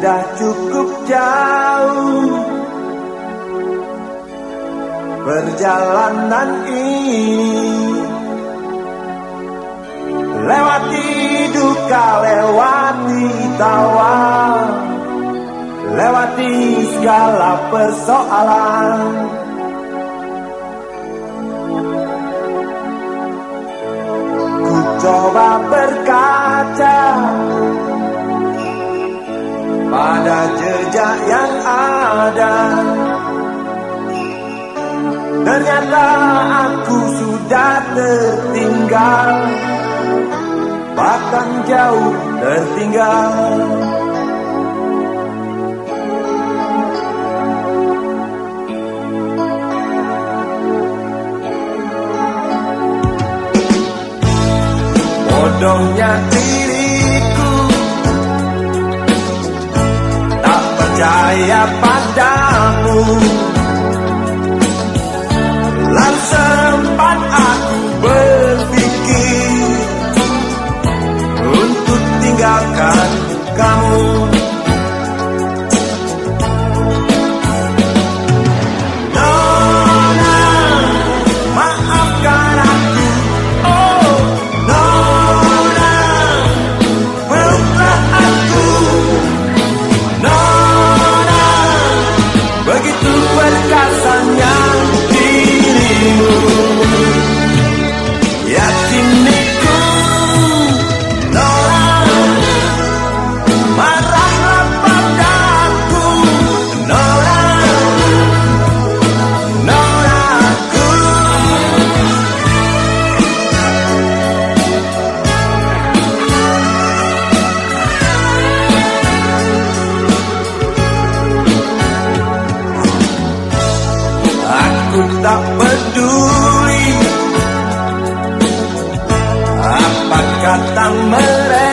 Sudah cukup jauh Perjalanan ini. Lewati duka, lewati tawa Lewati segala persoalan jejak yang ada. Ternyata aku sudah tertinggal. Bahkan jauh tertinggal. Bodohnya diriku percaya padamu. Lalu tak peduli. Apa kata mereka